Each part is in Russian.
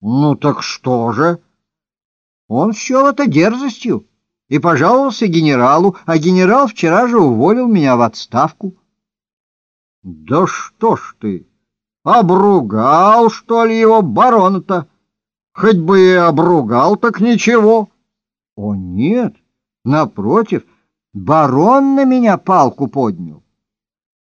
Ну так что же? Он счел это дерзостью и пожаловался генералу, а генерал вчера же уволил меня в отставку. Да что ж ты, обругал, что ли, его барона-то? Хоть бы и обругал, так ничего. О нет, напротив, барон на меня палку поднял.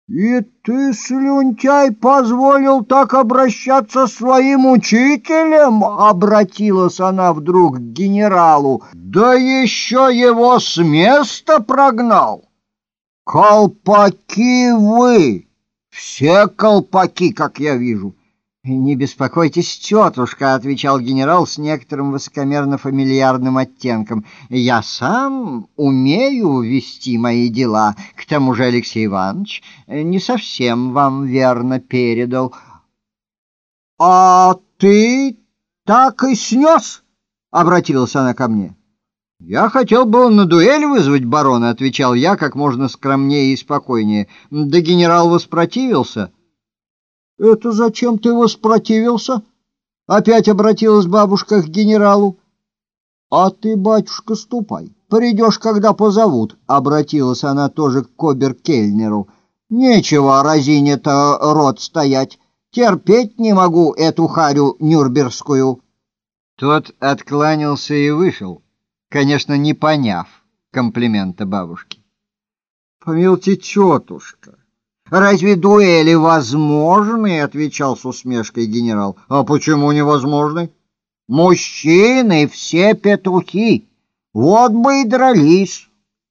«И ты, слюнтяй, позволил так обращаться с своим учителем?» Обратилась она вдруг к генералу. «Да еще его с места прогнал!» «Колпаки вы! Все колпаки, как я вижу!» «Не беспокойтесь, тетушка», — отвечал генерал с некоторым высокомерно-фамильярным оттенком. «Я сам умею вести мои дела. К тому же Алексей Иванович не совсем вам верно передал». «А ты так и снес?» — обратилась она ко мне. «Я хотел бы на дуэль вызвать барона», — отвечал я как можно скромнее и спокойнее. «Да генерал воспротивился». «Это зачем ты воспротивился?» Опять обратилась бабушка к генералу. «А ты, батюшка, ступай. Придешь, когда позовут», — обратилась она тоже к Кобер-Кельнеру. «Нечего разине-то рот стоять. Терпеть не могу эту харю нюрнбергскую». Тот откланялся и вышел, конечно, не поняв комплимента бабушки. «Помилуйте, тетушка». «Разве дуэли возможны?» — отвечал с усмешкой генерал. «А почему невозможны?» «Мужчины все петухи, вот бы и дрались.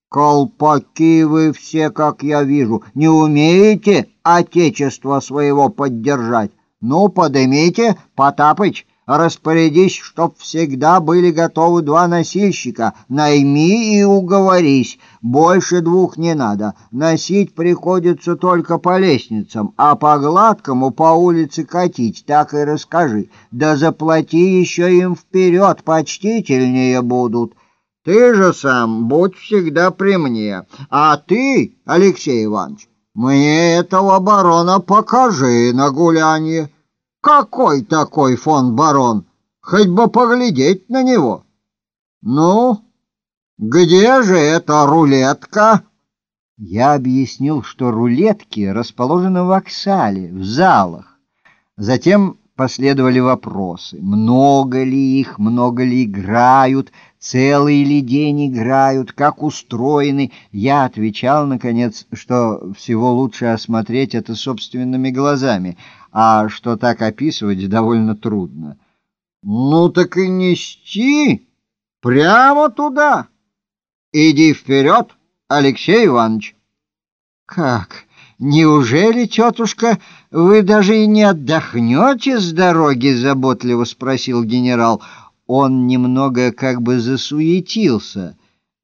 Колпаки вы все, как я вижу, не умеете отечество своего поддержать. Ну, подымите, Потапыч, Распорядись, чтоб всегда были готовы два носильщика. Найми и уговорись. Больше двух не надо. Носить приходится только по лестницам, а по гладкому по улице катить, так и расскажи. Да заплати еще им вперед, почтительнее будут. Ты же сам будь всегда при мне. А ты, Алексей Иванович, мне этого барона покажи на гулянье. Какой такой фон барон? Хоть бы поглядеть на него. Ну, где же эта рулетка? Я объяснил, что рулетки расположены в Оксале, в залах. Затем последовали вопросы. Много ли их, много ли играют, целый ли день играют, как устроены. Я отвечал, наконец, что всего лучше осмотреть это собственными глазами — а что так описывать довольно трудно. Ну так и нести прямо туда. Иди вперед, Алексей Иванович. Как? Неужели, тетушка, вы даже и не отдохнете с дороги? Заботливо спросил генерал. Он немного как бы засуетился.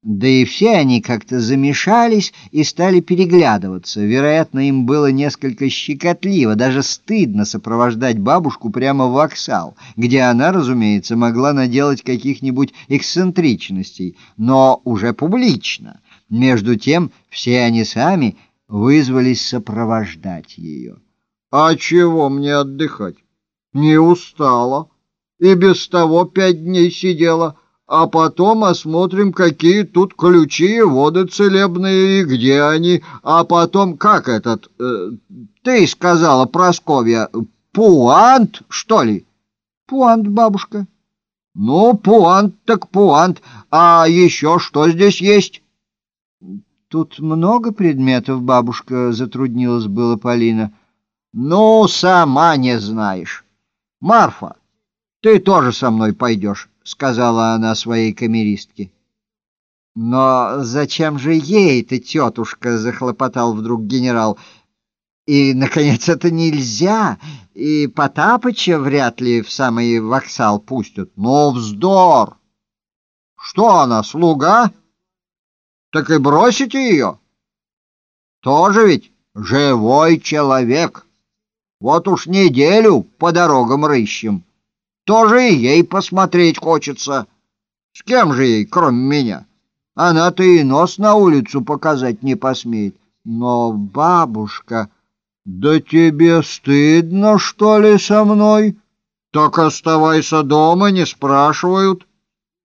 Да и все они как-то замешались и стали переглядываться. Вероятно, им было несколько щекотливо, даже стыдно сопровождать бабушку прямо в воксал, где она, разумеется, могла наделать каких-нибудь эксцентричностей, но уже публично. Между тем все они сами вызвались сопровождать ее. «А чего мне отдыхать? Не устала. И без того пять дней сидела» а потом осмотрим, какие тут ключи и воды целебные и где они, а потом, как этот, э, ты сказала, Просковья, пуант, что ли? Пуант, бабушка. Ну, пуант так пуант, а еще что здесь есть? Тут много предметов, бабушка, затруднилась было Полина. Ну, сама не знаешь. Марфа, ты тоже со мной пойдешь. — сказала она своей камеристке. «Но зачем же ей-то, тетушка?» — захлопотал вдруг генерал. «И, наконец, это нельзя, и Потапыча вряд ли в самый воксал пустят. Но вздор! Что она, слуга? Так и бросите ее? Тоже ведь живой человек. Вот уж неделю по дорогам рыщем» тоже и ей посмотреть хочется. С кем же ей, кроме меня? Она-то и нос на улицу показать не посмеет. Но, бабушка, да тебе стыдно, что ли, со мной?» Так оставайся дома, не спрашивают.